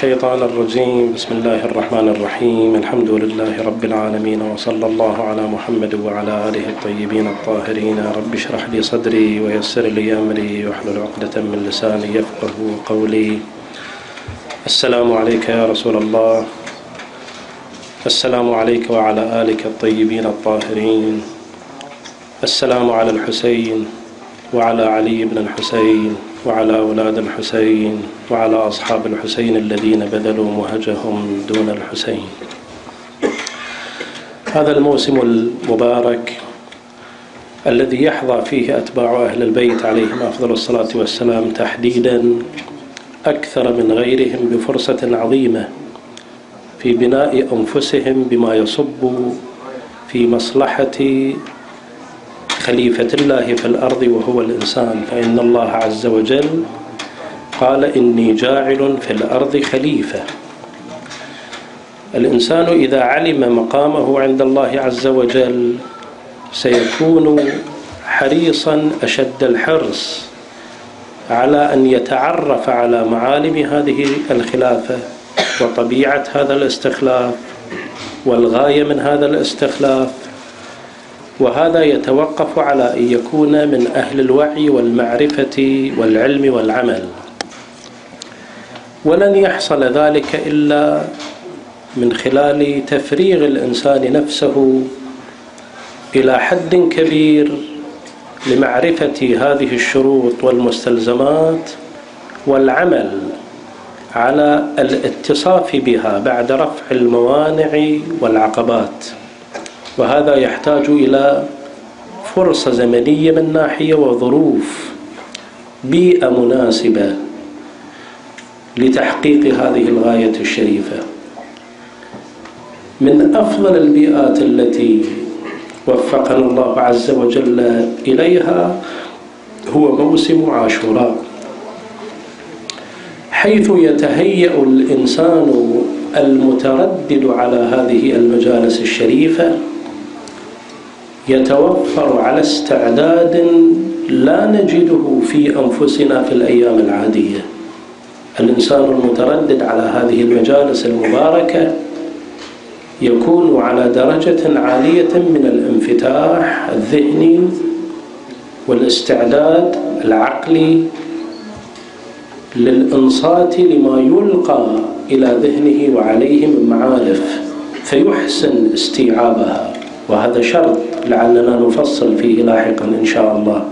الشيطان الرجيم. بسم الله الرحمن الرحيم. الحمد لله رب العالمين وصلى الله على محمد وعلى آله الطيبين الطاهرين. رب اشرح لي صدري ويسر لي أمري واحلل عقدة من لساني يفقه قولي. السلام عليك يا رسول الله. السلام عليك وعلى آلك الطيبين الطاهرين. السلام على الحسين وعلى علي بن الحسين. وعلى أولاد الحسين وعلى أصحاب الحسين الذين بذلوا مهجهم دون الحسين. هذا الموسم المبارك الذي يحظى فيه أتباع أهل البيت عليهم أفضل الصلاة والسلام تحديدا أكثر من غيرهم بفرصة عظيمة في بناء أنفسهم بما يصب في مصلحة خليفة الله في الأرض وهو الإنسان فإن الله عز وجل قال إني جاعل في الأرض خليفة. الإنسان إذا علم مقامه عند الله عز وجل سيكون حريصا أشد الحرص على أن يتعرف على معالم هذه الخلافة وطبيعة هذا الاستخلاف والغاية من هذا الاستخلاف. وهذا يتوقف على أن يكون من أهل الوعي والمعرفة والعلم والعمل. ولن يحصل ذلك إلا من خلال تفريغ الإنسان نفسه إلى حد كبير لمعرفة هذه الشروط والمستلزمات والعمل على الاتصاف بها بعد رفع الموانع والعقبات. وهذا يحتاج إلى فرصة زمنية من ناحية وظروف بيئة مناسبة لتحقيق هذه الغاية الشريفة. من أفضل البيئات التي وفقنا الله عز وجل إليها هو موسم عاشوراء. حيث يتهيأ الإنسان المتردد على هذه المجالس الشريفة يتوفر على استعداد لا نجده في أنفسنا في الأيام العادية. الإنسان المتردد على هذه المجالس المباركة يكون على درجة عالية من الانفتاح الذهني والاستعداد العقلي للإنصات لما يلقى إلى ذهنه وعليه من معارف فيحسن استيعابها. وهذا شرط لعلنا نفصل فيه لاحقا إن شاء الله.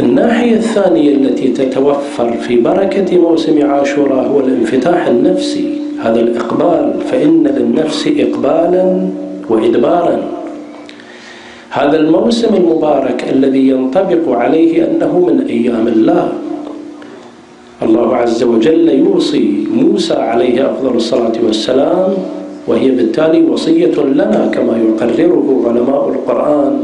الناحية الثانية التي تتوفر في بركة موسم عاشوراء هو الانفتاح النفسي. هذا الإقبال فإن للنفس إقبالا وإدبارا. هذا الموسم المبارك الذي ينطبق عليه أنه من أيام الله. الله عز وجل يوصي موسى عليه أفضل الصلاة والسلام وهي بالتالي وصية لنا كما يقرره علماء القرآن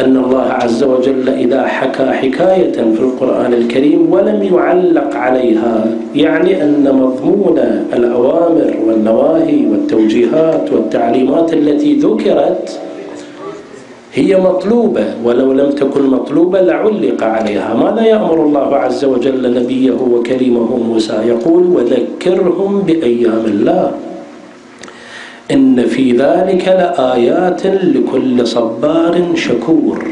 أن الله عز وجل إذا حكى حكاية في القرآن الكريم ولم يعلق عليها يعني أن مضمون الأوامر والنواهي والتوجيهات والتعليمات التي ذكرت هي مطلوبة ولو لم تكن مطلوبة لعلق عليها. ماذا يأمر الله عز وجل نبيه وكريمه موسى؟ يقول وذكرهم بأيام الله. إن في ذلك لآيات لكل صبار شكور.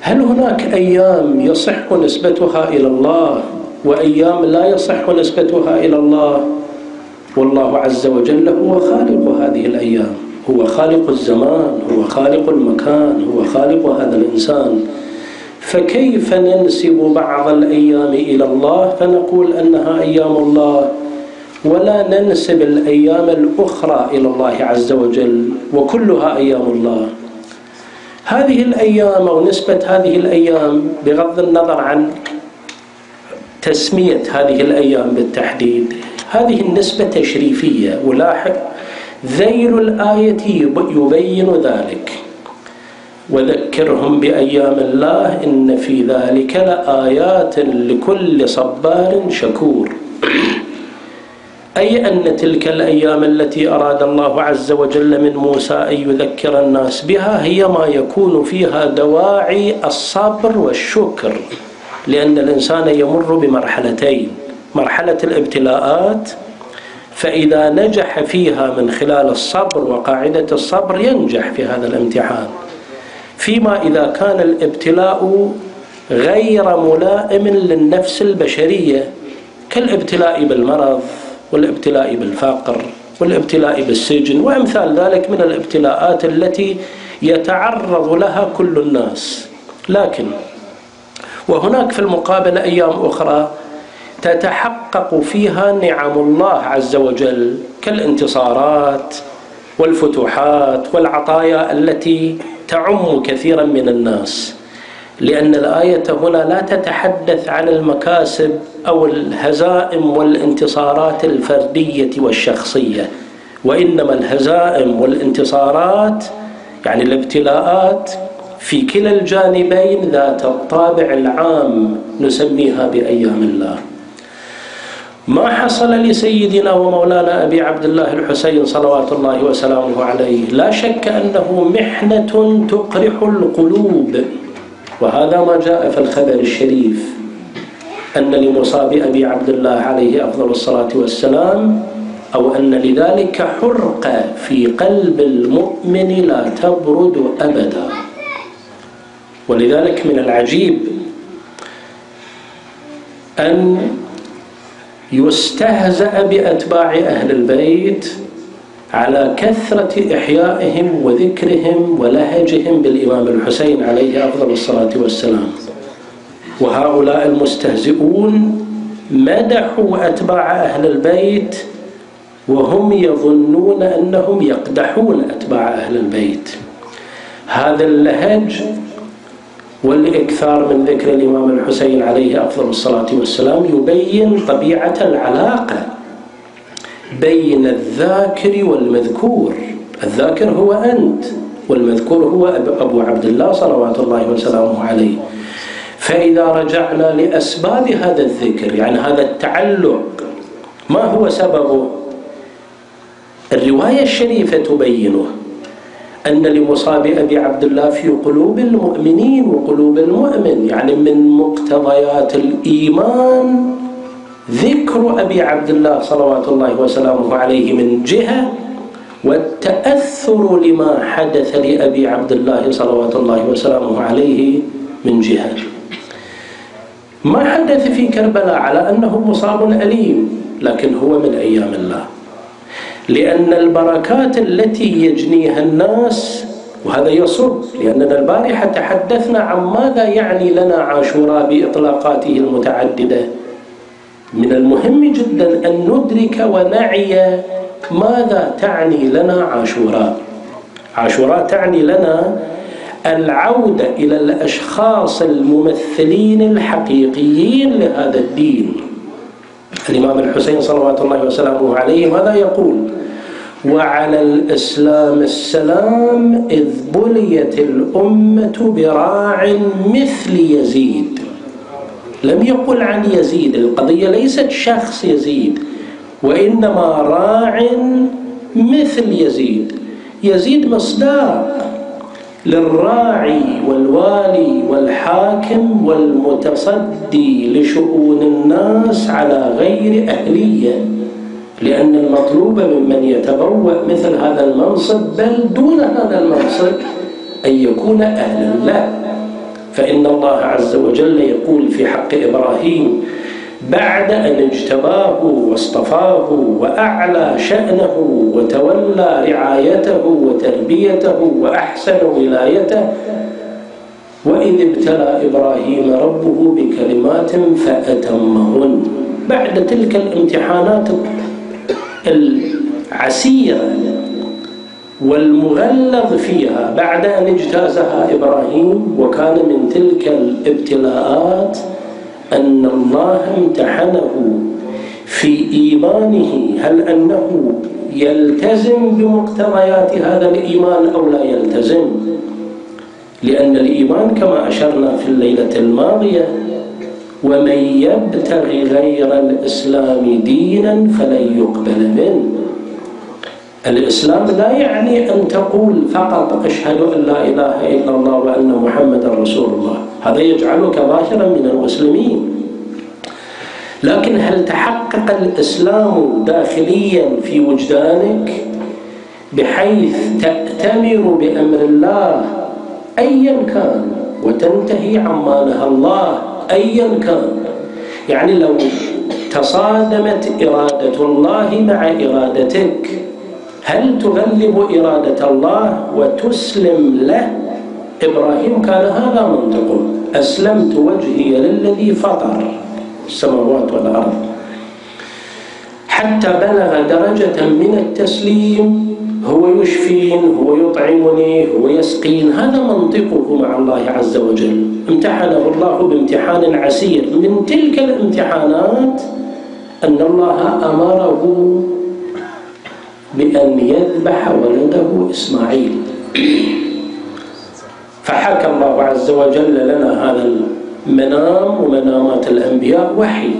هل هناك أيام يصح نسبتها إلى الله وأيام لا يصح نسبتها إلى الله؟ والله عز وجل هو خالق هذه الأيام هو خالق الزمان هو خالق المكان هو خالق هذا الإنسان. فكيف ننسب بعض الأيام إلى الله فنقول أنها أيام الله؟ ولا ننسب الأيام الأخرى إلى الله عز وجل وكلها أيام الله. هذه الأيام أو نسبة هذه الأيام بغض النظر عن تسمية هذه الأيام بالتحديد هذه النسبة تشريفية. ولاحق ذيل الآية يبين ذلك. وذكرهم بأيام الله إن في ذلك لآيات لكل صبار شكور. أي أن تلك الأيام التي أراد الله عز وجل من موسى أن يذكر الناس بها هي ما يكون فيها دواعي الصبر والشكر لأن الإنسان يمر بمرحلتين مرحلة الابتلاءات فإذا نجح فيها من خلال الصبر وقاعدة الصبر ينجح في هذا الامتحان. فيما إذا كان الابتلاء غير ملائم للنفس البشرية كالابتلاء بالمرض والابتلاء بالفقر والابتلاء بالسجن وأمثال ذلك من الابتلاءات التي يتعرض لها كل الناس. لكن وهناك في المقابل أيام أخرى تتحقق فيها نعم الله عز وجل كالانتصارات والفتوحات والعطايا التي تعم كثيرا من الناس. لأن الآية هنا لا تتحدث عن المكاسب أو الهزائم والانتصارات الفردية والشخصية وإنما الهزائم والانتصارات يعني الابتلاءات في كلا الجانبين ذات الطابع العام نسميها بأيام الله. ما حصل لسيدنا ومولانا أبي عبد الله الحسين صلوات الله وسلامه عليه لا شك أنه محنة تقرح القلوب. وهذا ما جاء في الخبر الشريف أن لمصاب أبي عبد الله عليه أفضل الصلاة والسلام أو أن لذلك حرقة في قلب المؤمن لا تبرد أبدا. ولذلك من العجيب أن يستهزأ بأتباع أهل البيت على كثرة إحيائهم وذكرهم ولهجهم بالإمام الحسين عليه أفضل الصلاة والسلام. وهؤلاء المستهزئون مدحوا أتباع أهل البيت وهم يظنون أنهم يقدحون أتباع أهل البيت. هذا اللهج والإكثار من ذكر الإمام الحسين عليه أفضل الصلاة والسلام يبين طبيعة العلاقة بين الذاكر والمذكور. الذاكر هو أنت والمذكور هو أبو عبد الله صلوات الله وسلامه عليه. فإذا رجعنا لأسباب هذا الذكر يعني هذا التعلق ما هو سببه؟ الرواية الشريفة تبينه أن لمصاب أبي عبد الله في قلوب المؤمنين وقلوب المؤمن يعني من مقتضيات الإيمان ذكر أبي عبد الله صلوات الله وسلامه عليه من جهة والتأثر لما حدث لأبي عبد الله صلوات الله وسلامه عليه من جهة. ما حدث في كربلاء على أنه مصاب أليم لكن هو من أيام الله. لأن البركات التي يجنيها الناس وهذا يصب لأننا البارحة تحدثنا عن ماذا يعني لنا عاشوراء بإطلاقاته المتعددة. من المهم جدا أن ندرك ونعي ماذا تعني لنا عاشوراء. عاشوراء تعني لنا العودة إلى الأشخاص الممثلين الحقيقيين لهذا الدين. الإمام الحسين صلوات الله وسلامه عليه ماذا يقول؟ وعلى الإسلام السلام إذ بليت الأمة براع مثل يزيد. لم يقل عن يزيد القضية ليست شخص يزيد وإنما راع مثل يزيد. يزيد مصداق للراعي والوالي والحاكم والمتصدي لشؤون الناس على غير أهلية لأن المطلوب ممن يتبوأ مثل هذا المنصب بل دون هذا المنصب أن يكون أهلا له. فإن الله عز وجل يقول في حق إبراهيم بعد أن اجتباه واصطفاه وأعلى شأنه وتولى رعايته وتربيته وأحسن ولايته وإذ ابتلى إبراهيم ربه بكلمات فأتمهن. بعد تلك الامتحانات العسيرة والمغلظ فيها بعد أن اجتازها إبراهيم وكان من تلك الابتلاءات أن الله امتحنه في إيمانه. هل أنه يلتزم بمقتضيات هذا الإيمان أو لا يلتزم؟ لأن الإيمان كما أشرنا في الليلة الماضية ومن يبتغي غير الإسلام دينا فلن يقبل منه. الإسلام لا يعني أن تقول فقط أشهد أن لا إله إلا الله وأن محمد رسول الله. هذا يجعلك ظاهرا من المسلمين. لكن هل تحقق الإسلام داخليا في وجدانك بحيث تأتمر بأمر الله؟ أيا كان وتنتهي عما نهى الله. أيا كان. يعني لو تصادمت إرادة الله مع إرادتك هل تغلب إرادة الله وتسلم له؟ إبراهيم كان هذا منطقه. أسلمت وجهي للذي فطر السماوات والأرض. حتى بلغ درجة من التسليم هو يشفين هو يطعمني هو يسقين. هذا منطقه مع الله عز وجل. امتحنه الله بامتحان عسير. من تلك الامتحانات أن الله أمره بأن يذبح ولده إسماعيل. فحكى الله عز وجل لنا هذا المنام ومنامات الأنبياء وحي.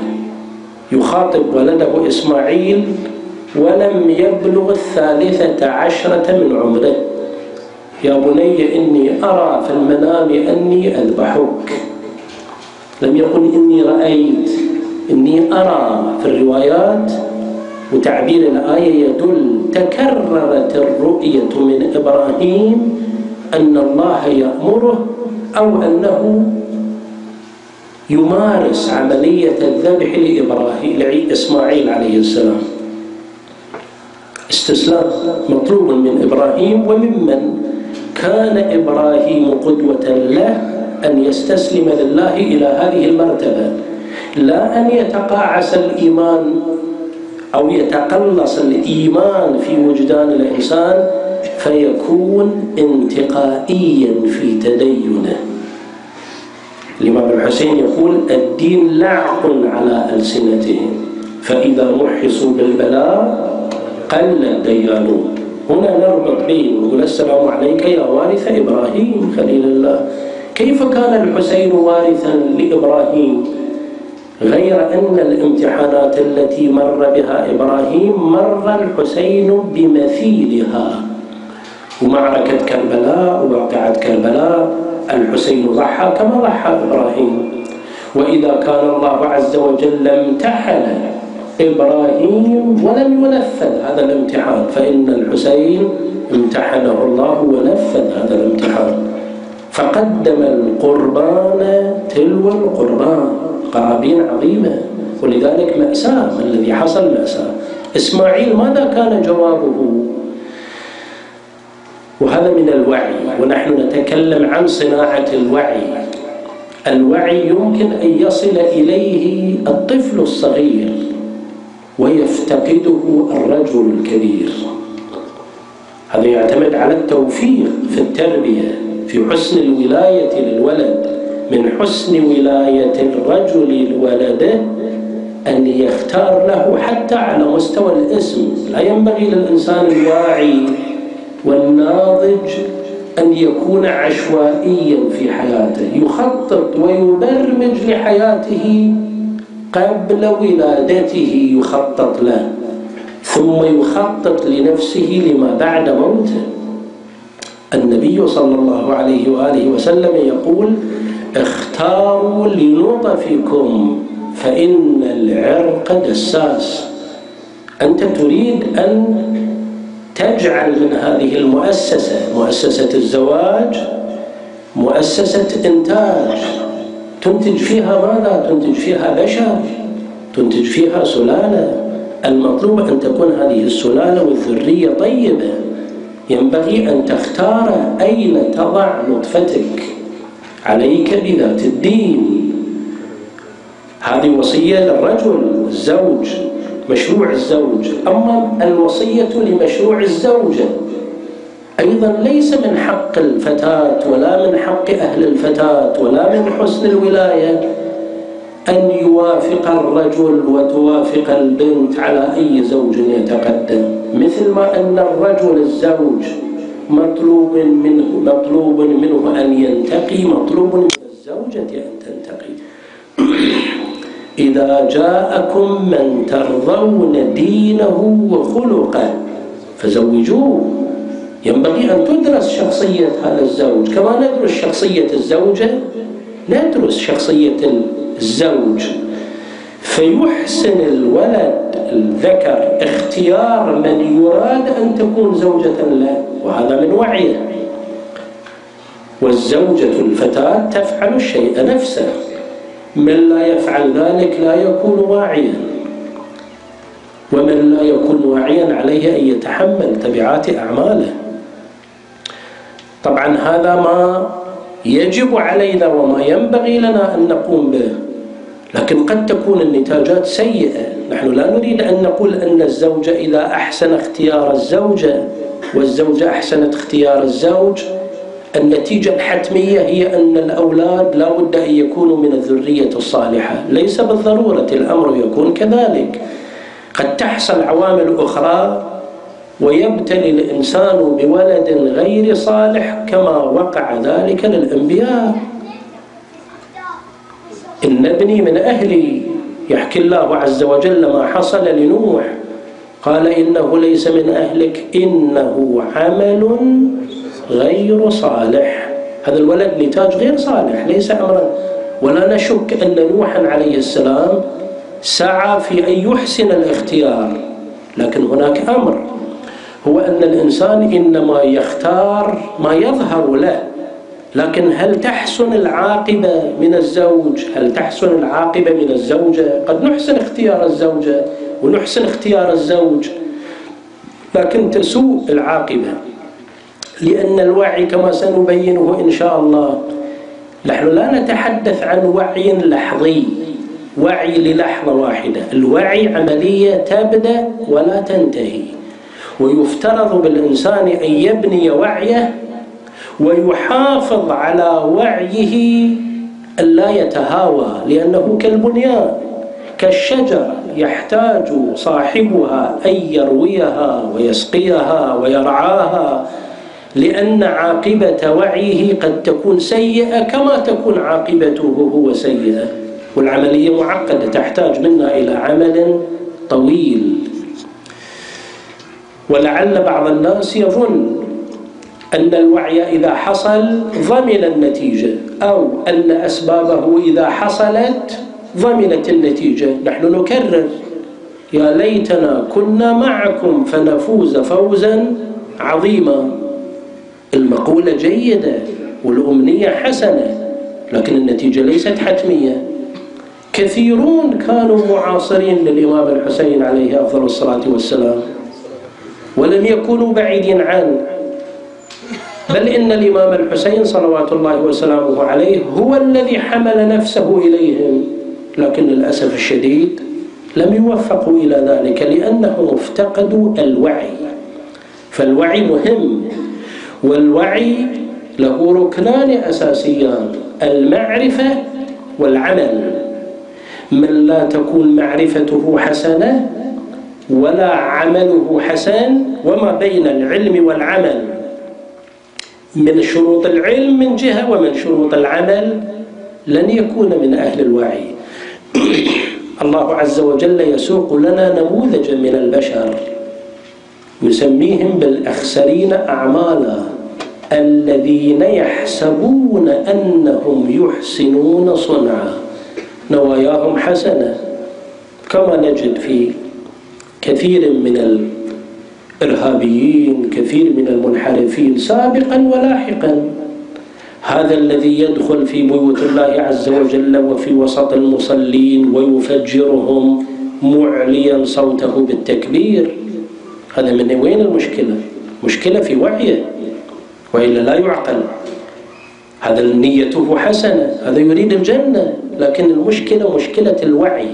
يخاطب ولده إسماعيل ولم يبلغ الثالثة عشرة من عمره. يا بني إني أرى في المنام أني أذبحك. لم يقل إني رأيت إني أرى في الروايات وتعبير الآية يدل تكررت الرؤية من إبراهيم أن الله يأمره أو أنه يمارس عملية الذبح لإبراهيم لإسماعيل عليه السلام. استسلام مطلوب من إبراهيم وممن كان إبراهيم قدوة له أن يستسلم لله إلى هذه المرتبة. لا أن يتقاعس الإيمان أو يتقلص الإيمان في وجدان الإنسان فيكون انتقائيا في تدينه. الإمام الحسين يقول الدين لعق على ألسنتهم فإذا محصوا بالبلاء قل الديانون هنا نربط بين ونقول السلام عليك يا وارث إبراهيم خليل الله. كيف كان الحسين وارثا لإبراهيم؟ غير أن الامتحانات التي مر بها إبراهيم مر الحسين بمثيلها ومعركة كربلاء وواقعة كربلاء الحسين ضحى كما ضحى إبراهيم. وإذا كان الله عز وجل امتحن إبراهيم ولم ينفذ هذا الامتحان فإن الحسين امتحنه الله ونفذ هذا الامتحان. فقدم القربان تلو القربان. قرابين عظيمة. ولذلك مأساة الذي حصل مأساة إسماعيل ماذا كان جوابه؟ وهذا من الوعي. ونحن نتكلم عن صناعة الوعي. الوعي يمكن أن يصل إليه الطفل الصغير ويفتقده الرجل الكبير. هذا يعتمد على التوفيق في التربية في حسن الولاية للولد. من حسن ولاية الرجل لولده أن يختار له حتى على مستوى الاسم. لا ينبغي للإنسان الواعي والناضج أن يكون عشوائيا في حياته. يخطط ويبرمج لحياته قبل ولادته يخطط له ثم يخطط لنفسه لما بعد موته. النبي صلى الله عليه وآله وسلم يقول اختاروا لنطفكم فإن العرق دساس. أنت تريد أن تجعل من هذه المؤسسة مؤسسة الزواج مؤسسة إنتاج تنتج فيها ماذا؟ تنتج فيها بشر تنتج فيها سلالة. المطلوب أن تكون هذه السلالة والذرية طيبة. ينبغي أن تختار أين تضع نطفتك. عليك بذات الدين. هذه وصية للرجل الزوج مشروع الزوج. أما الوصية لمشروع الزوجة أيضا ليس من حق الفتاة ولا من حق أهل الفتاة ولا من حسن الولاية أن يوافق الرجل وتوافق البنت على أي زوج يتقدم مثل ما أن الرجل الزوج مطلوب منه مطلوب منه أن ينتقي مطلوب من الزوجة أن تنتقي. إذا جاءكم من ترضون دينه وخلقه فزوجوه. ينبغي أن تدرس شخصية هذا الزوج. كما ندرس شخصية الزوجة ندرس شخصية الزوج. فيحسن الولد الذكر اختيار من يراد أن تكون زوجة له وهذا من وعيه. والزوجة الفتاة تفعل الشيء نفسه من لا يفعل ذلك لا يكون واعيا. ومن لا يكون واعيا عليه أن يتحمل تبعات أعماله. طبعا هذا ما يجب علينا وما ينبغي لنا أن نقوم به. لكن قد تكون النتاجات سيئة. نحن لا نريد أن نقول أن الزوج إذا أحسن اختيار الزوجة والزوجة أحسنت اختيار الزوج النتيجة الحتمية هي أن الأولاد لا بد أن يكونوا من الذرية الصالحة. ليس بالضرورة الأمر يكون كذلك. قد تحصل عوامل أخرى ويبتلي الإنسان بولد غير صالح كما وقع ذلك للأنبياء. إن ابني من أهلي. يحكي الله عز وجل ما حصل لنوح. قال إنه ليس من أهلك إنه عمل غير صالح. هذا الولد نتاج غير صالح ليس أمرا. ولا نشك أن نوحا عليه السلام سعى في أن يحسن الاختيار لكن هناك أمر. هو أن الإنسان إنما يختار ما يظهر له. لكن هل تحسن العاقبة من الزوج؟ هل تحسن العاقبة من الزوجة؟ قد نحسن اختيار الزوجة ونحسن اختيار الزوج لكن تسوء العاقبة لأن الوعي كما سنبينه إن شاء الله نحن لا نتحدث عن وعي لحظي وعي للحظة واحدة الوعي عملية تبدأ ولا تنتهي ويفترض بالإنسان أن يبني وعيه ويحافظ على وعيه ألا يتهاوى لأنه كالبنيان كالشجرة يحتاج صاحبها أن يرويها ويسقيها ويرعاها لأن عاقبة وعيه قد تكون سيئة كما تكون عاقبته هو سيئة. والعملية معقدة تحتاج منا إلى عمل طويل. ولعل بعض الناس يظن أن الوعي إذا حصل ضمن النتيجة أو أن أسبابه إذا حصلت ضمنت النتيجة. نحن نكرر يا ليتنا كنا معكم فنفوز فوزا عظيما. المقولة جيدة والأمنية حسنة لكن النتيجة ليست حتمية. كثيرون كانوا معاصرين للإمام الحسين عليه أفضل الصلاة والسلام ولم يكونوا بعيدين عنه. بل إن الإمام الحسين صلوات الله وسلامه عليه هو الذي حمل نفسه إليهم. لكن للأسف الشديد لم يوفقوا إلى ذلك لأنهم افتقدوا الوعي. فالوعي مهم والوعي له ركنان أساسيان المعرفة والعمل. من لا تكون معرفته حسنة ولا عمله حسن وما بين العلم والعمل. من شروط العلم من جهة ومن شروط العمل لن يكون من أهل الوعي. الله عز وجل يسوق لنا نموذجا من البشر يسميهم بالأخسرين أعمالا الذين يحسبون أنهم يحسنون صنعا. نواياهم حسنة كما نجد في كثير من الإرهابيين كثير من المنحرفين سابقا ولاحقا. هذا الذي يدخل في بيوت الله عز وجل وفي وسط المصلين ويفجرهم معليا صوته بالتكبير. هذا من وين المشكلة؟ مشكلة في وعيه وإلا لا يعقل. هذا نيته حسنة هذا يريد الجنة لكن المشكلة مشكلة الوعي.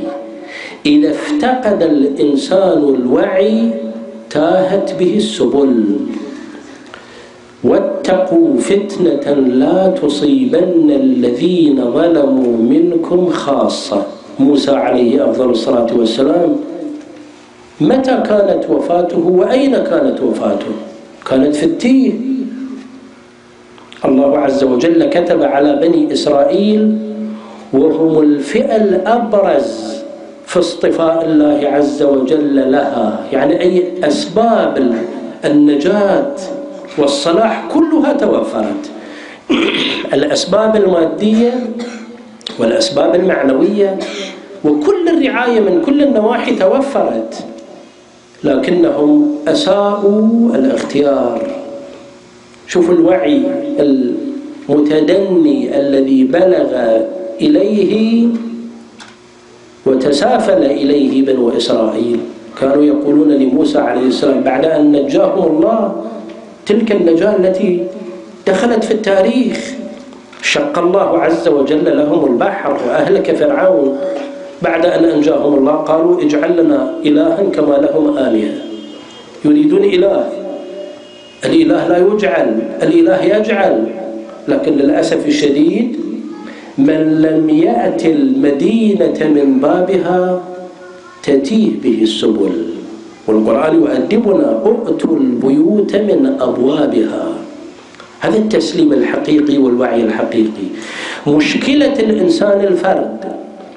إذا افتقد الإنسان الوعي تاهت به السبل. واتقوا فتنة لا تصيبن الذين ظلموا منكم خاصة. موسى عليه أفضل الصلاة والسلام. متى كانت وفاته وأين كانت وفاته؟ كانت في التيه. الله عز وجل كتب على بني إسرائيل وهم الفئة الأبرز. في اصطفاء الله عز وجل لها. يعني أي أسباب النجاة والصلاح كلها توفرت الأسباب المادية والأسباب المعنوية وكل الرعاية من كل النواحي توفرت لكنهم أساءوا الاختيار. شوفوا الوعي المتدني الذي بلغ إليه وتسافل إليه بنو إسرائيل. كانوا يقولون لموسى عليه السلام بعد أن نجاهم الله تلك النجاة التي دخلت في التاريخ شق الله عز وجل لهم البحر وأهلك فرعون بعد أن أنجاهم الله. قالوا اجعل لنا إلها كما لهم آلهة. يريدون إله. الإله لا يجعل الإله يجعل لكن للأسف الشديد من لم يأت المدينة من بابها تتيه به السبل. والقرآن يؤدبنا ائتوا البيوت من أبوابها. هذا التسليم الحقيقي والوعي الحقيقي. مشكلة الإنسان الفرد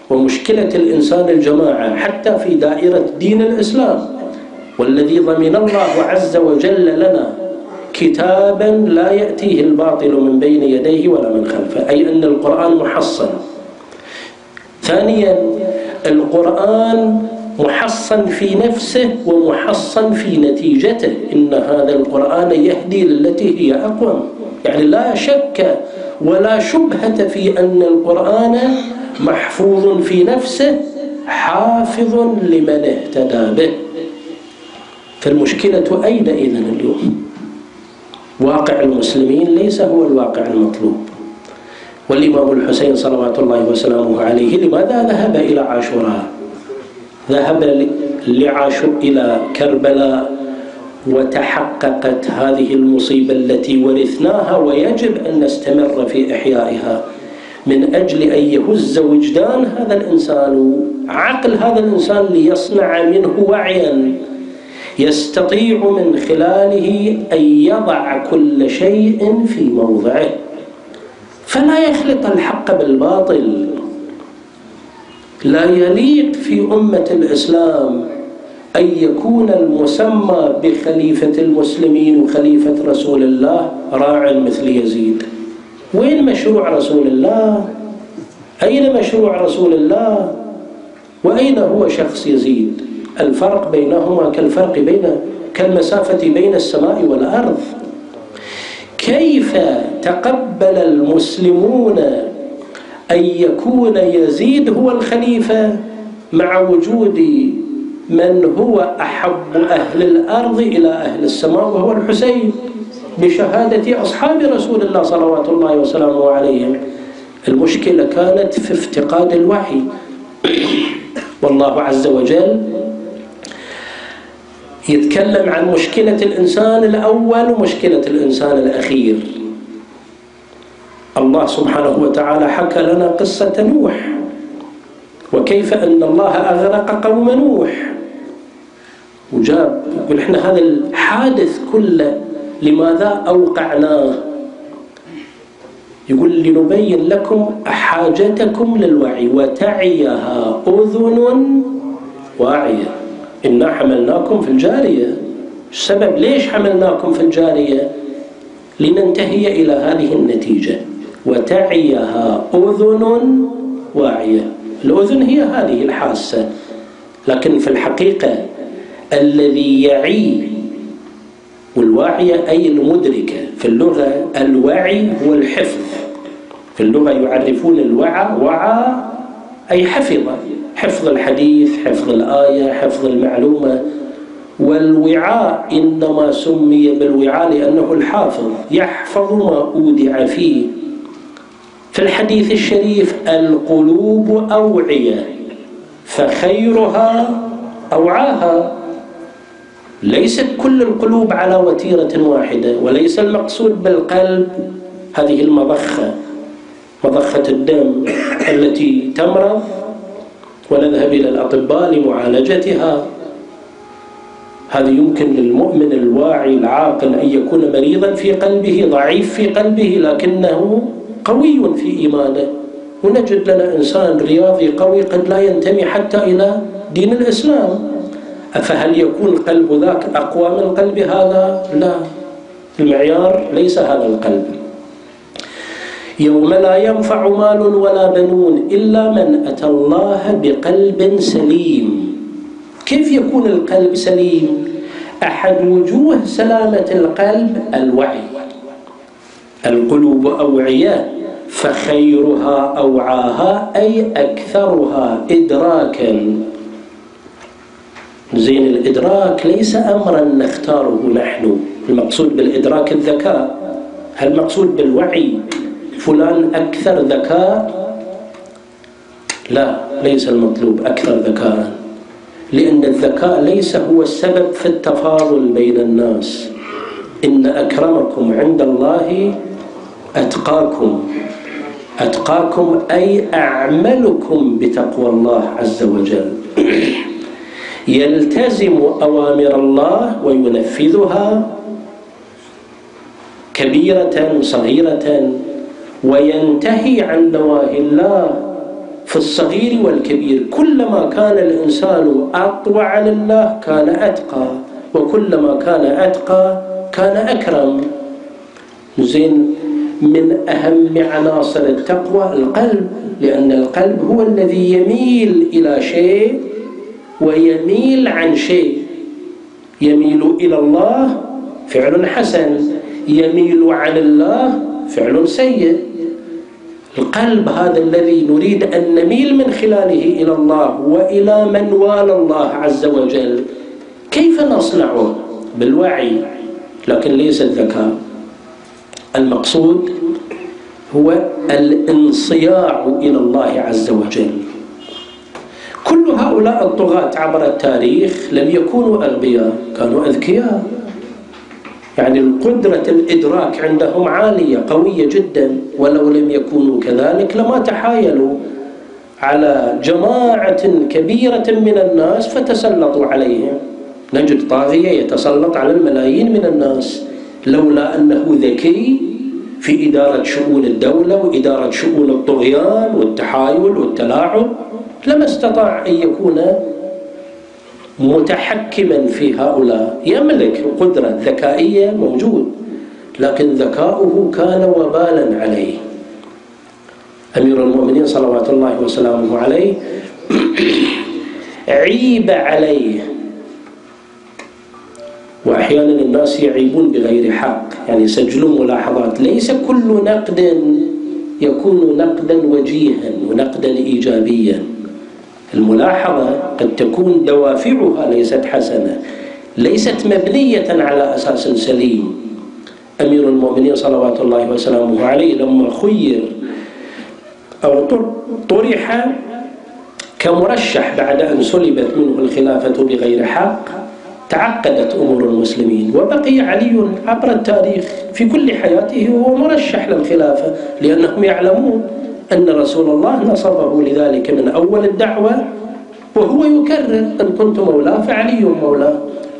ومشكلة الإنسان الجماعة حتى في دائرة دين الإسلام والذي ضمن الله عز وجل لنا كتابا لا يأتيه الباطل من بين يديه ولا من خلفه أي أن القرآن محصن. ثانيا القرآن محصن في نفسه ومحصن في نتيجته. إن هذا القرآن يهدي للتي هي أقوم. يعني لا شك ولا شبهة في أن القرآن محفوظ في نفسه حافظ لمن اهتدى به. فالمشكلة أين إذن اليوم؟ واقع المسلمين ليس هو الواقع المطلوب. والإمام الحسين صلوات الله وسلامه عليه لماذا ذهب إلى عاشوراء؟ ذهب لعاشو إلى كربلاء وتحققت هذه المصيبة التي ورثناها ويجب أن نستمر في إحيائها. من أجل أن يهز وجدان هذا الإنسان عقل هذا الإنسان ليصنع منه وعيا. يستطيع من خلاله أن يضع كل شيء في موضعه. فلا يخلط الحق بالباطل. لا يليق في أمة الإسلام أن يكون المسمى بخليفة المسلمين وخليفة رسول الله راع مثل يزيد. وين مشروع رسول الله؟ أين مشروع رسول الله؟ وأين هو شخص يزيد؟ الفرق بينهما كالفرق بين كالمسافة بين السماء والأرض. كيف تقبل المسلمون أن يكون يزيد هو الخليفة مع وجود من هو أحب أهل الأرض إلى أهل السماء وهو الحسين بشهادة أصحاب رسول الله صلوات الله وسلامه عليهم. المشكلة كانت في افتقاد الوحي. والله عز وجل يتكلم عن مشكلة الإنسان الأول ومشكلة الإنسان الأخير. الله سبحانه وتعالى حكى لنا قصة نوح. وكيف أن الله أغرق قوم نوح؟ وجاب يقول إحنا هذا الحادث كله لماذا أوقعناه؟ يقول لنبين لكم حاجتكم للوعي وتعيها أذن وأعية. إنا حملناكم في الجارية. السبب ليش حملناكم في الجارية؟ لننتهي إلى هذه النتيجة. وتعيها أذن واعية. الأذن هي هذه الحاسة. لكن في الحقيقة الذي يعي والواعية أي المدركة في اللغة الوعي هو الحفظ. في اللغة يعرفون الوعى وعى أي حفظ حفظ الحديث حفظ الآية حفظ المعلومة. والوعاء إنما سمي بالوعاء لأنه الحافظ يحفظ ما أودع فيه. في الحديث الشريف القلوب أوعية فخيرها أوعاها. ليست كل القلوب على وتيرة واحدة وليس المقصود بالقلب. هذه المضخة. مضخة الدم التي تمرض ونذهب إلى الأطباء لمعالجتها. هذا يمكن للمؤمن الواعي العاقل أن يكون مريضا في قلبه ضعيف في قلبه لكنه قوي في إيمانه. ونجد لنا إنسان رياضي قوي قد لا ينتمي حتى إلى دين الإسلام. أفهل يكون قلب ذاك أقوى من قلب هذا؟ لا. المعيار ليس هذا القلب. يوم لا ينفع مال ولا بنون إلا من أتى الله بقلب سليم. كيف يكون القلب سليم؟ أحد وجوه سلامة القلب الوعي. القلوب أوعية فخيرها أوعاها أي أكثرها إدراكا. زين الإدراك ليس أمرا نختاره نحن. المقصود بالإدراك الذكاء المقصود بالوعي. فلان أكثر ذكاء؟ لا ليس المطلوب أكثر ذكاء لأن الذكاء ليس هو السبب في التفاضل بين الناس. إن أكرمكم عند الله أتقاكم. أتقاكم أي أعملكم بتقوى الله عز وجل. يلتزم أوامر الله وينفذها كبيرة صغيرة وينتهي عن نواهي الله في الصغير والكبير. كلما كان الإنسان أطوع لله كان أتقى وكلما كان أتقى كان أكرم. زين من أهم عناصر التقوى القلب لأن القلب هو الذي يميل إلى شيء ويميل عن شيء. يميل إلى الله فعل حسن يميل عن الله فعل سيء. القلب هذا الذي نريد أن نميل من خلاله إلى الله وإلى من والى الله عز وجل كيف نصنعه؟ بالوعي. لكن ليس الذكاء. المقصود هو الانصياع إلى الله عز وجل. كل هؤلاء الطغاة عبر التاريخ لم يكونوا أغبياء كانوا أذكياء. يعني القدرة الإدراك عندهم عالية قوية جدا. ولو لم يكونوا كذلك لما تحايلوا على جماعة كبيرة من الناس فتسلطوا عليهم. نجد طاغية يتسلط على الملايين من الناس. لولا أنه ذكي في إدارة شؤون الدولة وإدارة شؤون الطغيان والتحايل والتلاعب لما استطاع أن يكون متحكما في هؤلاء. يملك قدرة ذكائية موجود لكن ذكاؤه كان وبالا عليه. أمير المؤمنين صلوات الله وسلامه عليه عيب عليه. وأحيانا الناس يعيبون بغير حق. يعني يسجلون ملاحظات. ليس كل نقد يكون نقدا وجيها ونقدا إيجابيا. الملاحظة قد تكون دوافعها ليست حسنة ليست مبنية على أساس سليم. أمير المؤمنين صلوات الله وسلامه عليه لما خير أو طرح كمرشح بعد أن سلبت منه الخلافة بغير حق تعقدت أمور المسلمين. وبقي علي عبر التاريخ في كل حياته هو مرشح للخلافة لأنهم يعلمون أن رسول الله نصبه لذلك من أول الدعوة وهو يكرر أن كنت مولاه فعلي مولاه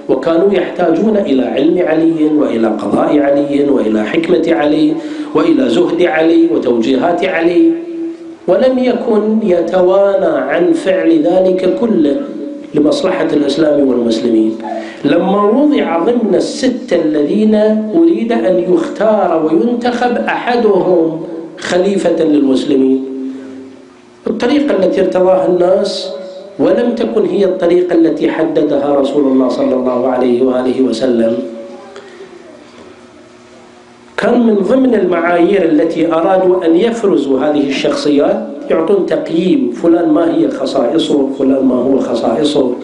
وكانوا يحتاجون إلى علم علي وإلى قضاء علي وإلى حكمة علي وإلى زهد علي وتوجيهات علي ولم يكن يتوانى عن فعل ذلك كله لمصلحة الإسلام والمسلمين. لما وضع ضمن الستة الذين أريد أن يختار وينتخب أحدهم خليفة للمسلمين. الطريقة التي ارتضاها الناس ولم تكن هي الطريقة التي حددها رسول الله صلى الله عليه وآله وسلم. كان من ضمن المعايير التي أرادوا أن يفرزوا هذه الشخصيات يعطون تقييم فلان ما هي خصائصه فلان ما هو خصائصه.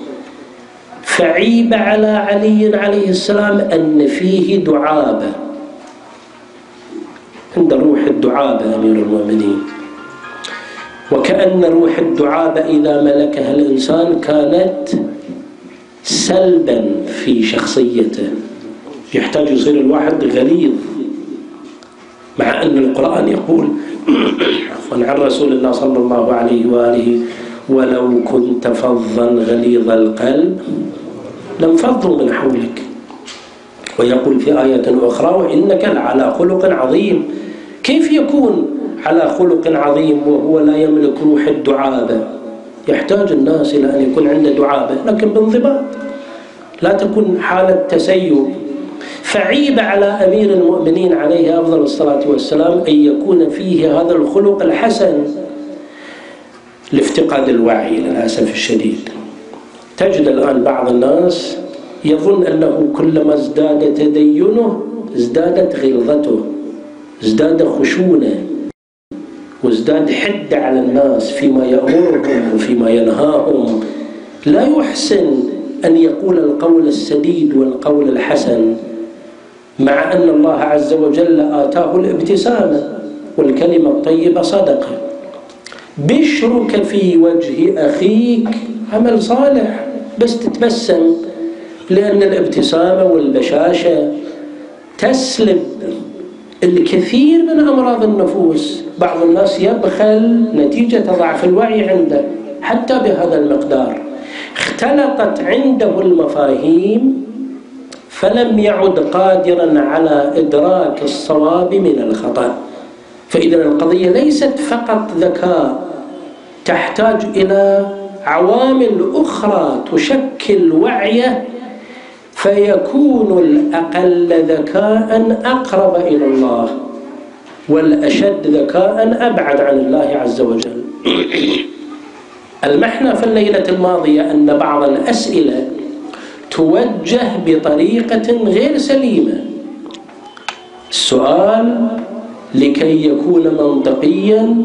فعيب على علي عليه السلام أن فيه دعابة. عند روح الدعابة أمير المؤمنين. وكأن روح الدعابة إذا ملكها الإنسان كانت سلبا في شخصيته. يحتاج يصير الواحد غليظ. مع أن القرآن يقول عفوا عن رسول الله صلى الله عليه وآله ولو كنت فظا غليظ القلب لانفضوا من حولك. ويقول في آية أخرى وإنك لعلى خلق عظيم. كيف يكون على خلق عظيم وهو لا يملك روح الدعابة؟ يحتاج الناس إلى أن يكون عنده دعابة لكن بانضباط. لا تكون حالة تسيب. فعيب على أمير المؤمنين عليه أفضل الصلاة والسلام أن يكون فيه هذا الخلق الحسن لافتقاد الوعي للأسف الشديد. تجد الآن بعض الناس يظن أنه كلما ازداد تدينه ازدادت غلظته ازداد خشونة وازداد حدة على الناس فيما يأمرهم وفيما ينهاهم. لا يحسن أن يقول القول السديد والقول الحسن مع أن الله عز وجل آتاه الابتسامة والكلمة الطيبة صدقة. بشرك في وجه أخيك عمل صالح بس تتبسم. لأن الابتسامة والبشاشة تسلب الكثير من أمراض النفوس. بعض الناس يبخل نتيجة ضعف الوعي عنده حتى بهذا المقدار. اختلطت عنده المفاهيم فلم يعد قادرا على إدراك الصواب من الخطأ. فإذا القضية ليست فقط ذكاء تحتاج إلى عوامل أخرى تشكل وعيه فيكون الأقل ذكاء أقرب إلى الله والأشد ذكاء أبعد عن الله عز وجل. المحنة في الليلة الماضية أن بعض الأسئلة توجه بطريقة غير سليمة. السؤال لكي يكون منطقيا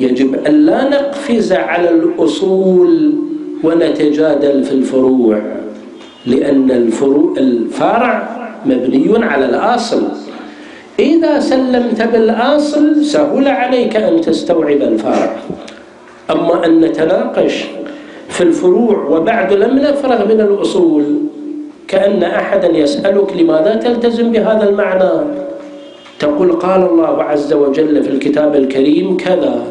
يجب أن لا نقفز على الأصول ونتجادل في الفروع. لأن الفروع الفرع مبني على الأصل. إذا سلمت بالأصل سهل عليك أن تستوعب الفرع أما أن نتناقش في الفروع وبعد لم نفرغ من الأصول كأن أحدا يسألك لماذا تلتزم بهذا المعنى؟ تقول قال الله عز وجل في الكتاب الكريم كذا.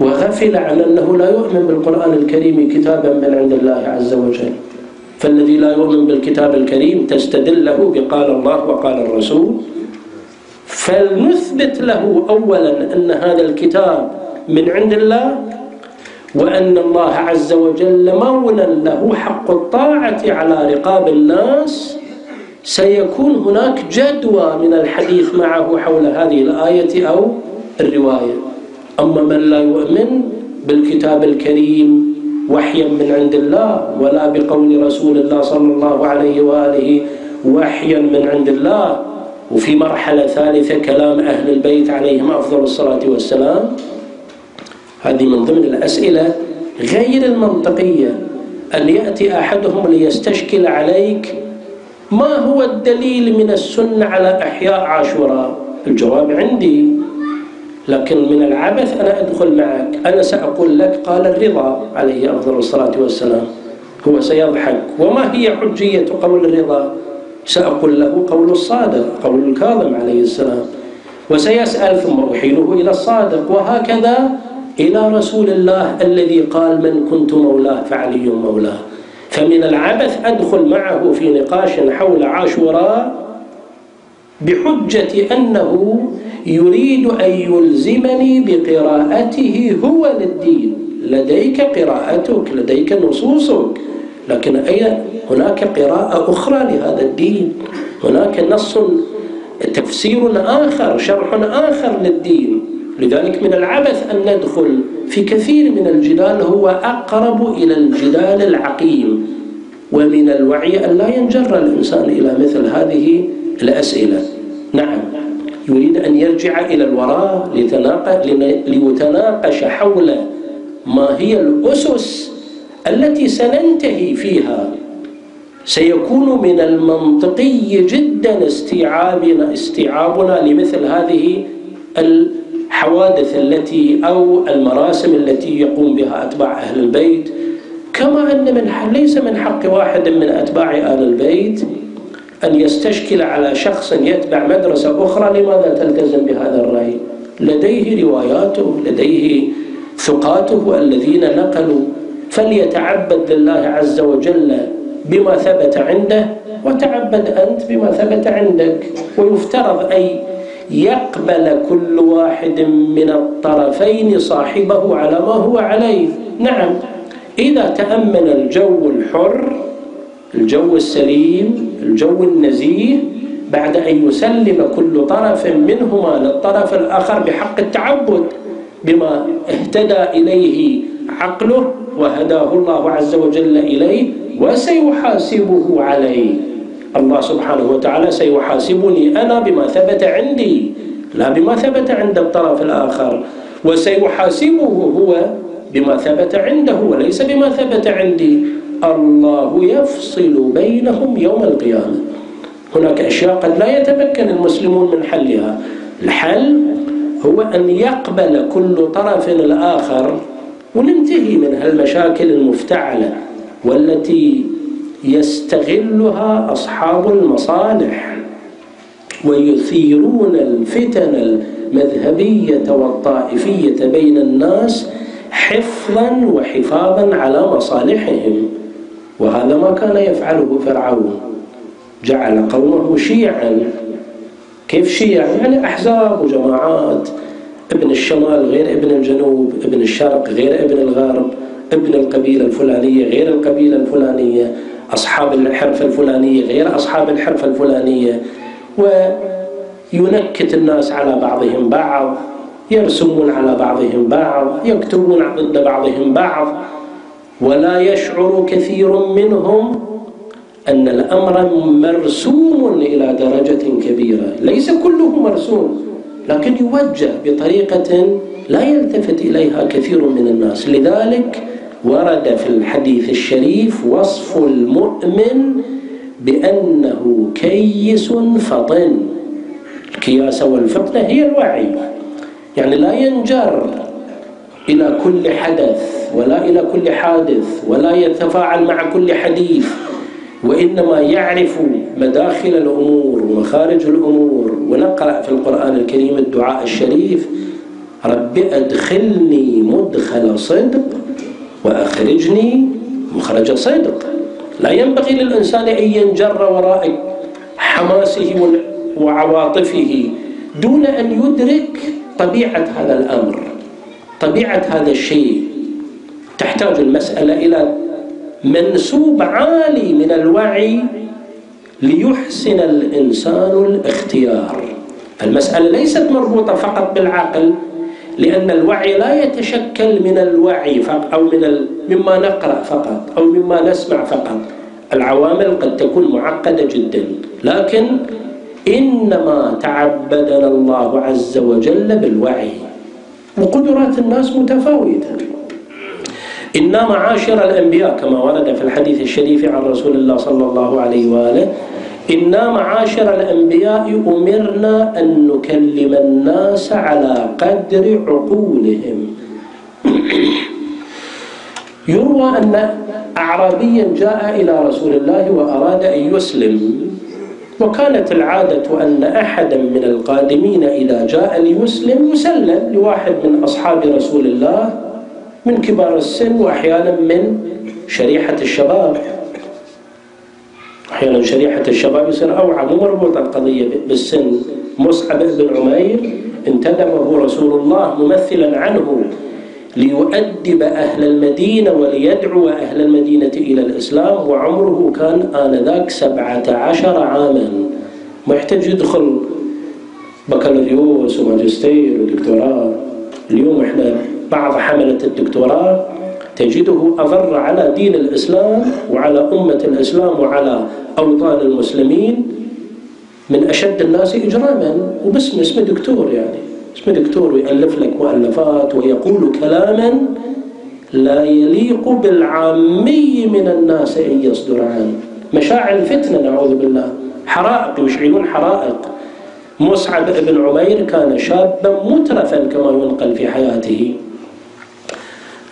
وغفل عن أنه لا يؤمن بالقرآن الكريم كتابا من عند الله عز وجل. فالذي لا يؤمن بالكتاب الكريم تستدل له بقال الله وقال الرسول. فلنثبت له أولا أن هذا الكتاب من عند الله وأن الله عز وجل مولى له حق الطاعة على رقاب الناس. سيكون هناك جدوى من الحديث معه حول هذه الآية أو الرواية. أما من لا يؤمن بالكتاب الكريم وحيا من عند الله ولا بقول رسول الله صلى الله عليه وآله وحيا من عند الله. وفي مرحلة ثالثة كلام أهل البيت عليهم أفضل الصلاة والسلام. هذه من ضمن الأسئلة غير المنطقية. أن يأتي أحدهم ليستشكل عليك ما هو الدليل من السنة على إحياء عاشوراء؟ الجواب عندي لكن من العبث أنا أدخل معك. أنا سأقول لك قال الرضا عليه أفضل الصلاة والسلام. هو سيضحك. وما هي حجية قول الرضا؟ سأقول له قول الصادق قول الكاظم عليه السلام. وسيسأل ثم أحيله إلى الصادق. وهكذا إلى رسول الله الذي قال من كنت مولاه فعلي مولاه. فمن العبث أدخل معه في نقاش حول عاشوراء بحجة أنه يريد أن يلزمني بقراءته هو للدين. لديك قراءتك لديك نصوصك. لكن أي هناك قراءة أخرى لهذا الدين؟ هناك نص تفسير آخر شرح آخر للدين. لذلك من العبث أن ندخل في كثير من الجدال هو أقرب إلى الجدال العقيم. ومن الوعي أن لا ينجر الإنسان إلى مثل هذه الأسئلة. نعم. يريد أن يرجع إلى الوراء ليتناقش حول ما هي الأسس التي سننتهي فيها. سيكون من المنطقي جدا استيعابنا استيعابنا لمثل هذه الحوادث التي أو المراسم التي يقوم بها أتباع أهل البيت. كما أن من ليس من حق واحد من أتباع آل البيت أن يستشكل على شخص يتبع مدرسة أخرى لماذا تلتزم بهذا الرأي؟ لديه رواياته لديه ثقاته الذين نقلوا. فليتعبد لله عز وجل بما ثبت عنده وتعبد أنت بما ثبت عندك. ويفترض أن يقبل كل واحد من الطرفين صاحبه على ما هو عليه. نعم إذا تأمن الجو الحر الجو السليم الجو النزيه بعد أن يسلم كل طرف منهما للطرف الآخر بحق التعبد بما اهتدى إليه عقله وهداه الله عز وجل إليه وسيحاسبه عليه. الله سبحانه وتعالى سيحاسبني أنا بما ثبت عندي لا بما ثبت عند الطرف الآخر. وسيحاسبه هو بما ثبت عنده وليس بما ثبت عندي. الله يفصل بينهم يوم القيامة. هناك أشياء قد لا يتمكن المسلمون من حلها. الحل هو أن يقبل كل طرف الآخر وننتهي من هالمشاكل المفتعلة والتي يستغلها أصحاب المصالح ويثيرون الفتن المذهبية والطائفية بين الناس حفظا وحفاظا على مصالحهم. وهذا ما كان يفعله فرعون. جعل قومه شيعا. كيف شيعا؟ يعني أحزاب وجماعات. ابن الشمال غير ابن الجنوب ابن الشرق غير ابن الغرب ابن القبيلة الفلانية غير القبيلة الفلانية أصحاب الحرفة الفلانية غير أصحاب الحرفة الفلانية. وينكت الناس على بعضهم بعض يرسمون على بعضهم بعض يكتبون ضد بعضهم بعض. ولا يشعر كثير منهم أن الأمر مرسوم إلى درجة كبيرة. ليس كله مرسوم لكن يوجه بطريقة لا يلتفت إليها كثير من الناس. لذلك ورد في الحديث الشريف وصف المؤمن بأنه كيس فطن. الكياسة والفطنة هي الوعي. يعني لا ينجر إلى كل حدث. ولا إلى كل حادث ولا يتفاعل مع كل حديث. وإنما يعرف مداخل الأمور ومخارج الأمور. ونقرأ في القرآن الكريم الدعاء الشريف رب أدخلني مدخل صدق وأخرجني مخرج صدق. لا ينبغي للإنسان أن ينجر وراء حماسه وعواطفه دون أن يدرك طبيعة هذا الأمر طبيعة هذا الشيء. تحتاج المسألة إلى منسوب عالي من الوعي ليحسن الإنسان الاختيار. فالمسألة ليست مربوطة فقط بالعقل لأن الوعي لا يتشكل من الوعي فقط أو من مما نقرأ فقط أو مما نسمع فقط. العوامل قد تكون معقدة جدا لكن إنما تعبدنا الله عز وجل بالوعي. وقدرات الناس متفاوتة. إنا معاشر الأنبياء كما ورد في الحديث الشريف عن رسول الله صلى الله عليه وآله. إنا معاشر الأنبياء أمرنا أن نكلم الناس على قدر عقولهم. يروى أن أعرابيا جاء إلى رسول الله وأراد أن يسلم. وكانت العادة أن أحدا من القادمين إذا جاء ليسلم يسلم لواحد من أصحاب رسول الله. من كبار السن وأحيانا من شريحة الشباب. أحيانا شريحة الشباب يصير أوعى مو مربوطة القضية بالسن. مصعب بن عمير انتدبه رسول الله ممثلا عنه ليؤدب أهل المدينة وليدعو أهل المدينة إلى الإسلام وعمره كان آنذاك سبعة عشر عاما. ما يحتاج يدخل بكالوريوس وماجستير ودكتوراه. اليوم إحنا بعض حملة الدكتوراه تجده أضر على دين الإسلام وعلى أمة الإسلام وعلى أوطان المسلمين من أشد الناس إجراما. وباسم اسمه دكتور يعني. اسمه دكتور ويألف لك مؤلفات ويقول كلاما لا يليق بالعامي من الناس أن يصدر عنه. مشاعل فتنة نعوذ بالله. حرائق يشعلون حرائق. مصعب بن عمير كان شابا مترفا كما ينقل في حياته.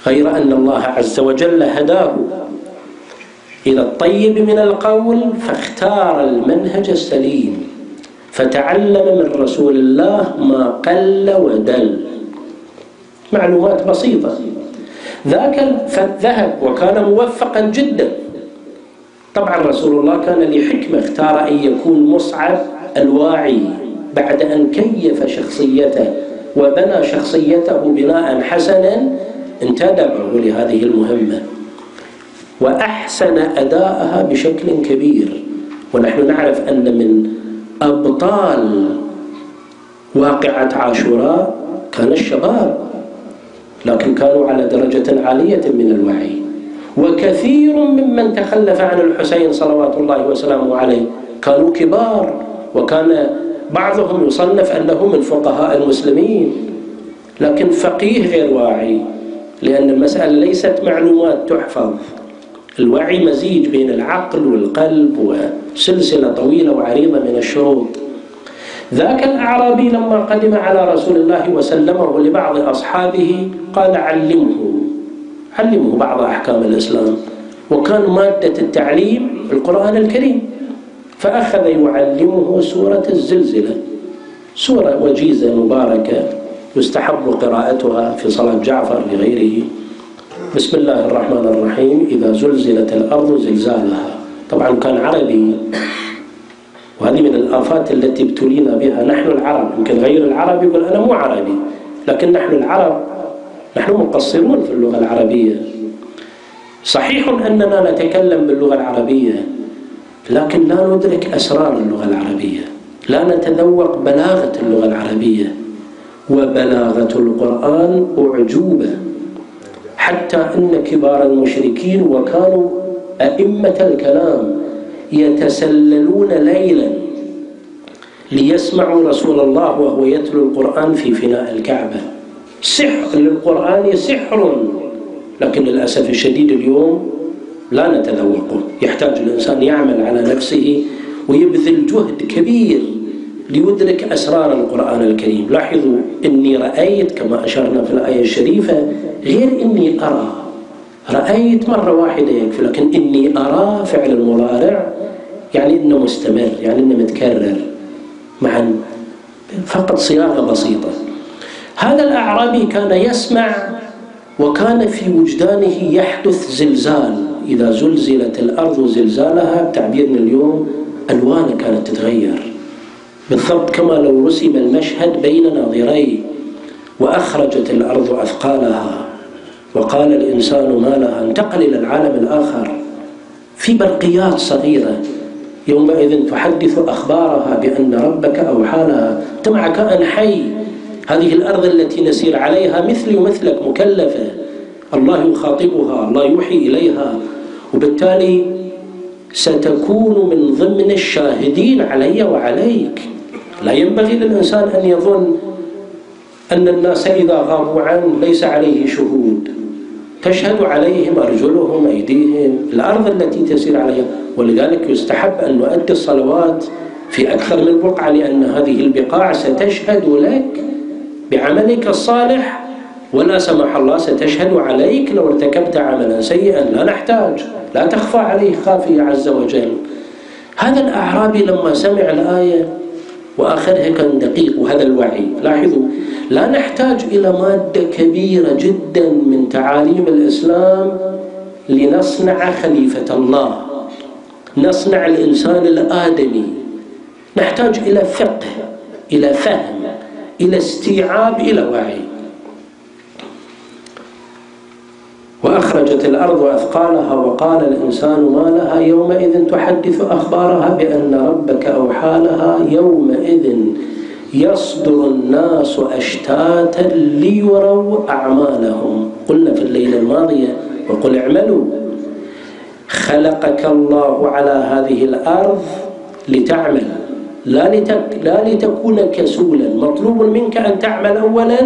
غير أن الله عز وجل هداه إلى الطيب من القول فاختار المنهج السليم فتعلم من رسول الله ما قل ودل. معلومات بسيطة. ذاك فذهب وكان موفقا جدا. طبعا رسول الله كان لحكمة اختار أن يكون مصعب الواعي بعد أن كيف شخصيته وبنى شخصيته بناء حسنا انتدبه لهذه المهمة. وأحسن أداءها بشكل كبير. ونحن نعرف أن من أبطال واقعة عاشوراء كان الشباب لكن كانوا على درجة عالية من الوعي وكثير ممن تخلف عن الحسين صلوات الله وسلامه عليه كانوا كبار. وكان بعضهم يصنف أنه من فقهاء المسلمين لكن فقيه غير واعي. لأن المسألة ليست معلومات تحفظ. الوعي مزيج بين العقل والقلب وسلسلة طويلة وعريضة من الشروط. ذاك الأعرابي لما قدم على رسول الله وسلمه لبعض أصحابه قال علمه. علمه بعض أحكام الإسلام. وكان مادة التعليم القرآن الكريم. فأخذ يعلمه سورة الزلزلة. سورة وجيزة مباركة. يستحب قراءتها في صلاة جعفر لغيره. بسم الله الرحمن الرحيم. إذا زلزلت الأرض زلزالها. طبعا كان عربي. وهذه من الآفات التي ابتلينا بها. نحن العرب. يمكن غير العرب يقول أنا مو عربي. لكن نحن العرب نحن مقصرون في اللغة العربية. صحيح أننا نتكلم باللغة العربية لكن لا ندرك أسرار اللغة العربية. لا نتذوق بلاغة اللغة العربية. وبلاغة القرآن أعجوبة. حتى أن كبار المشركين وكانوا أئمة الكلام يتسللون ليلا ليسمعوا رسول الله وهو يتلو القرآن في فناء الكعبة. سحر للقرآن سحر. لكن للأسف الشديد اليوم لا نتذوقه. يحتاج الإنسان يعمل على نفسه ويبذل جهد كبير. ليدرك أسرار القرآن الكريم. لاحظوا إني رأيت كما أشرنا في الآية الشريفة غير إني أرى. رأيت مرة واحدة يكفي لكن إني أرى فعل المضارع يعني إنه مستمر يعني إنه متكرر معا. فقط صياغة بسيطة. هذا الأعرابي كان يسمع وكان في وجدانه يحدث زلزال. إذا زلزلت الأرض زلزالها بتعبيرنا اليوم ألوانها كانت تتغير. بالضبط كما لو رسم المشهد بين ناظري وأخرجت الأرض أثقالها. وقال الإنسان ما لها انتقل إلى العالم الآخر. في برقيات صغيرة يومئذ تحدث أخبارها بأن ربك أوحى لها أنت مع كائن حي. هذه الأرض التي نسير عليها مثلي ومثلك مكلفة. الله يخاطبها الله يوحي إليها. وبالتالي ستكون من ضمن الشاهدين علي وعليك. لا ينبغي للإنسان أن يظن أن الناس إذا غابوا عنه ليس عليه شهود. تشهد عليهم أرجلهم أيديهم الأرض التي تسير عليها. ولذلك يستحب أن نؤدي الصلوات في أكثر من بقعة لأن هذه البقاع ستشهد لك بعملك الصالح. ولا سمح الله ستشهد عليك لو ارتكبت عملا سيئا. لا نحتاج لا تخفى عليه خافية عز وجل. هذا الأعرابي لما سمع الآية وآخرها كان دقيق وهذا الوعي. لاحظوا لا نحتاج إلى مادة كبيرة جدا من تعاليم الإسلام لنصنع خليفة الله نصنع الإنسان الآدمي. نحتاج إلى فقه إلى فهم إلى استيعاب إلى وعي. وأخرجت الأرض أثقالها وقال الإنسان ما لها يومئذ تحدث أخبارها بأن ربك أوحى لها يومئذ يصدر الناس أشتاتا ليروا أعمالهم. قلنا في الليلة الماضية وقل اعملوا. خلقك الله على هذه الأرض لتعمل لا, لتك لا لتكون كسولا. مطلوب منك أن تعمل أولا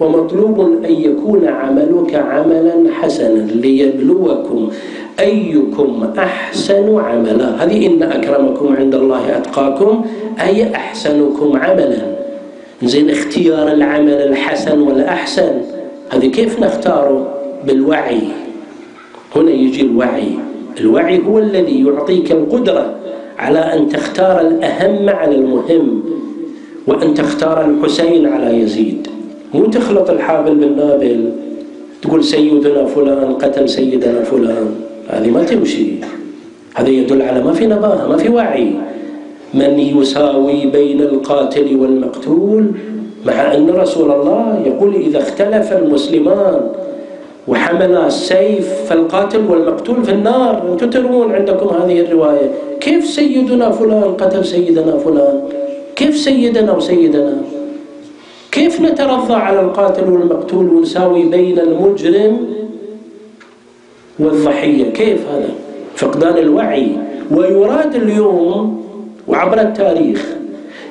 ومطلوب أن يكون عملك عملا حسنا ليبلوكم أيكم أحسن عملا. هذه إن أكرمكم عند الله أتقاكم أي أحسنكم عملا. زين اختيار العمل الحسن والأحسن. هذه كيف نختاره بالوعي. هنا يجي الوعي. الوعي هو الذي يعطيك القدرة على أن تختار الأهم على المهم وأن تختار الحسين على يزيد. مو تخلط الحابل بالنابل تقول سيدنا فلان قتل سيدنا فلان. هذه ما تمشي. هذا يدل على ما في نباهة ما في وعي. من يساوي بين القاتل والمقتول؟ مع أن رسول الله يقول إذا اختلف المسلمان وحمل السيف فالقاتل والمقتول في النار أنتم ترون عندكم هذه الرواية. كيف سيدنا فلان قتل سيدنا فلان؟ كيف سيدنا وسيدنا؟ كيف نترضى على القاتل والمقتول ونساوي بين المجرم والضحية؟ كيف هذا؟ فقدان الوعي. ويراد اليوم وعبر التاريخ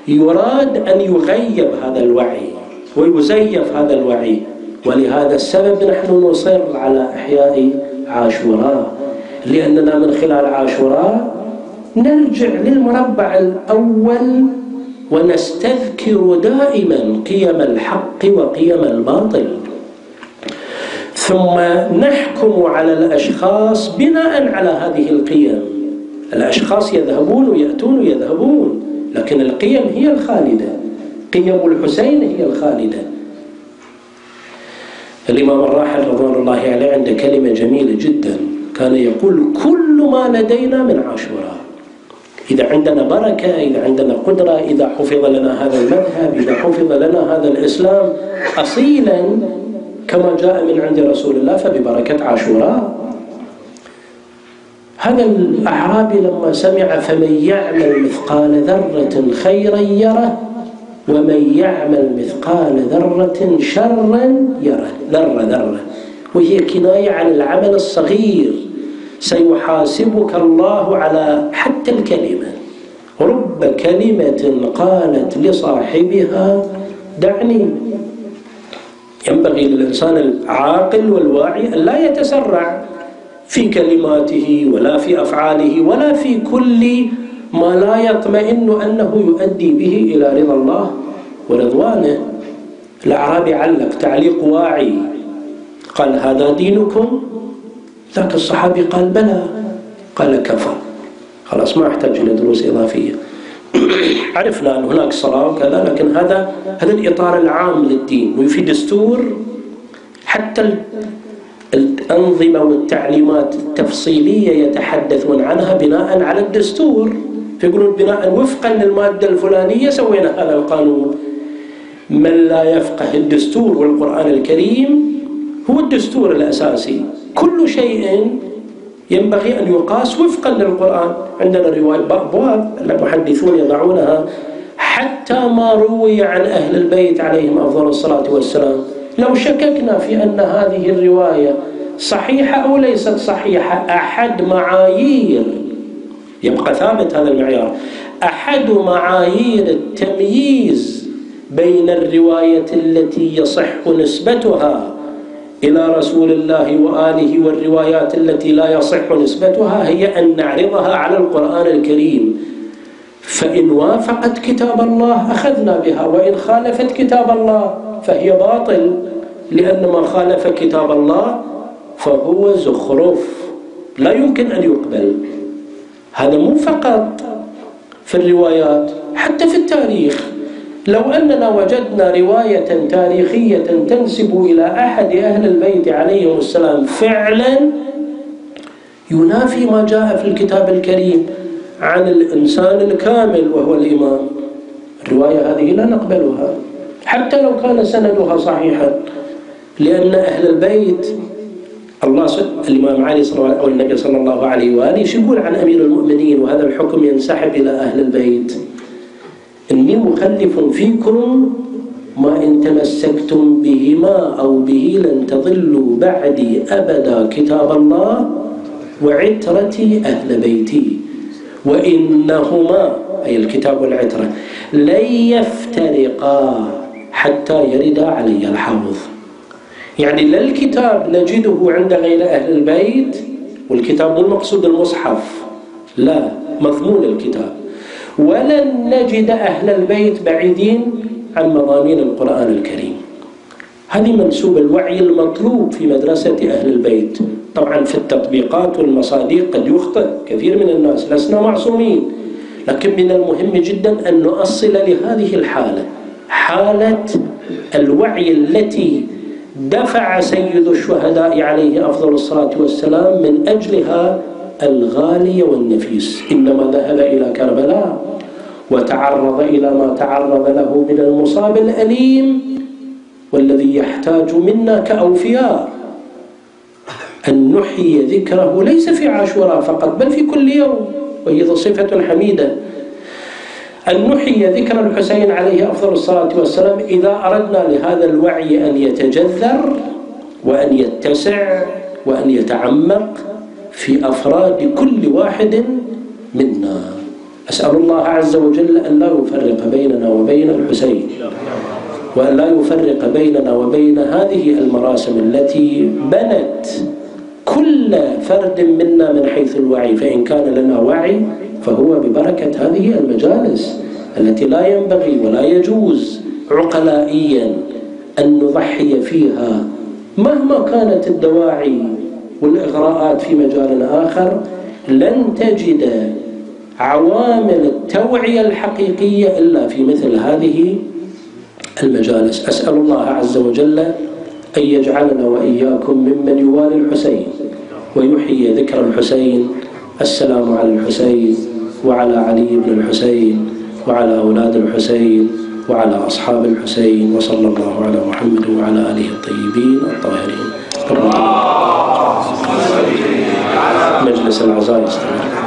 يراد أن يغيب هذا الوعي ويزيف هذا الوعي. ولهذا السبب نحن نصر على إحياء عاشوراء. لأننا من خلال عاشوراء نرجع للمربع الأول ونستذكر دائما قيم الحق وقيم الباطل. ثم نحكم على الأشخاص بناء على هذه القيم. الأشخاص يذهبون ويأتون ويذهبون لكن القيم هي الخالدة. قيم الحسين هي الخالدة. الإمام الراحل رضوان الله عليه عنده كلمة جميلة جدا كان يقول كل ما لدينا من عاشوراء. إذا عندنا بركة إذا عندنا قدرة إذا حفظ لنا هذا المذهب إذا حفظ لنا هذا الإسلام أصيلا كما جاء من عند رسول الله فببركة عاشوراء. هذا الأعرابي لما سمع فمن يعمل مثقال ذرة خيرا يره ومن يعمل مثقال ذرة شرا يره. ذرة ذرة. وهي كناية عن العمل الصغير. سيحاسبك الله على حتى الكلمة. رب كلمة قالت لصاحبها دعني. ينبغي للإنسان العاقل والواعي أن لا يتسرع في كلماته ولا في أفعاله ولا في كل ما لا يطمئن أنه يؤدي به إلى رضا الله ورضوانه. الأعرابي علق تعليق واعي قال هذا دينكم؟ ذاك الصحابي قال بلى. قال كفى. خلاص ما أحتاج إلى دروس إضافية. عرفنا أن هناك صلاة وكذا لكن هذا هذا الإطار العام للدين. وفي دستور حتى الأنظمة والتعليمات التفصيلية يتحدثون عنها بناء على الدستور. فيقولون بناء وفقا للمادة الفلانية سوينا هذا القانون. من لا يفقه الدستور والقرآن الكريم هو الدستور الأساسي. كل شيء ينبغي أن يقاس وفقا للقرآن. عندنا رواية أبواب المحدثون يضعونها حتى ما روي عن أهل البيت عليهم أفضل الصلاة والسلام. لو شككنا في أن هذه الرواية صحيحة أو ليست صحيحة أحد معايير يبقى ثابت هذا المعيار أحد معايير التمييز بين الرواية التي يصح نسبتها إلى رسول الله وآله والروايات التي لا يصح نسبتها هي أن نعرضها على القرآن الكريم. فإن وافقت كتاب الله أخذنا بها وإن خالفت كتاب الله فهي باطل. لأن ما خالف كتاب الله فهو زخرف. لا يمكن أن يقبل. هذا مو فقط في الروايات حتى في التاريخ. لو أننا وجدنا رواية تاريخية تنسب إلى أحد أهل البيت عليهم السلام فعلا ينافي ما جاء في الكتاب الكريم عن الإنسان الكامل وهو الإمام. الرواية هذه لا نقبلها حتى لو كان سندها صحيحا لأن أهل البيت الله الإمام علي صلى الله أو النبي صلى الله عليه وآله يقول عن أمير المؤمنين؟ وهذا الحكم ينسحب إلى أهل البيت. إني مخلف فيكم ما إن تمسكتم بهما أو به لن تضلوا بعدي أبدا كتاب الله وعترتي أهل بيتي. وإنهما أي الكتاب والعترة لن يفترقا حتى يرد علي الحوض. يعني لا الكتاب نجده عند غير أهل البيت والكتاب مو المقصود المصحف لا مضمون الكتاب. ولن نجد أهل البيت بعيدين عن مضامين القرآن الكريم. هذه منسوب الوعي المطلوب في مدرسة أهل البيت. طبعا في التطبيقات والمصادق قد يخطئ كثير من الناس لسنا معصومين. لكن من المهم جدا أن نؤصل لهذه الحالة حالة الوعي التي دفع سيد الشهداء عليه أفضل الصلاة والسلام من أجلها الغالي والنفيس. إنما ذهب إلى كربلاء وتعرض إلى ما تعرض له من المصاب الأليم والذي يحتاج منا كأوفياء. أن نحيي ذكره ليس في عاشوراء فقط بل في كل يوم وهي صفة حميدة. أن نحيي ذكر الحسين عليه أفضل الصلاة والسلام إذا أردنا لهذا الوعي أن يتجذر وأن يتسع وأن يتعمق في أفراد كل واحد منا. أسأل الله عز وجل أن لا يفرق بيننا وبين الحسين وأن لا يفرق بيننا وبين هذه المراسم التي بنت كل فرد منا من حيث الوعي. فإن كان لنا وعي فهو ببركة هذه المجالس التي لا ينبغي ولا يجوز عقلائيا أن نضحي فيها مهما كانت الدواعي والإغراءات في مجال آخر لن تجد عوامل التوعية الحقيقية إلا في مثل هذه المجالس. أسأل الله عز وجل أن يجعلنا وإياكم ممن يوالي الحسين ويحيي ذكر الحسين. السلام على الحسين وعلى علي بن الحسين وعلى أولاد الحسين وعلى أصحاب الحسين وصلى الله على محمد وعلى آله الطيبين الطاهرين. مجلس العزاء يستمر.